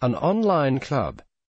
an online club.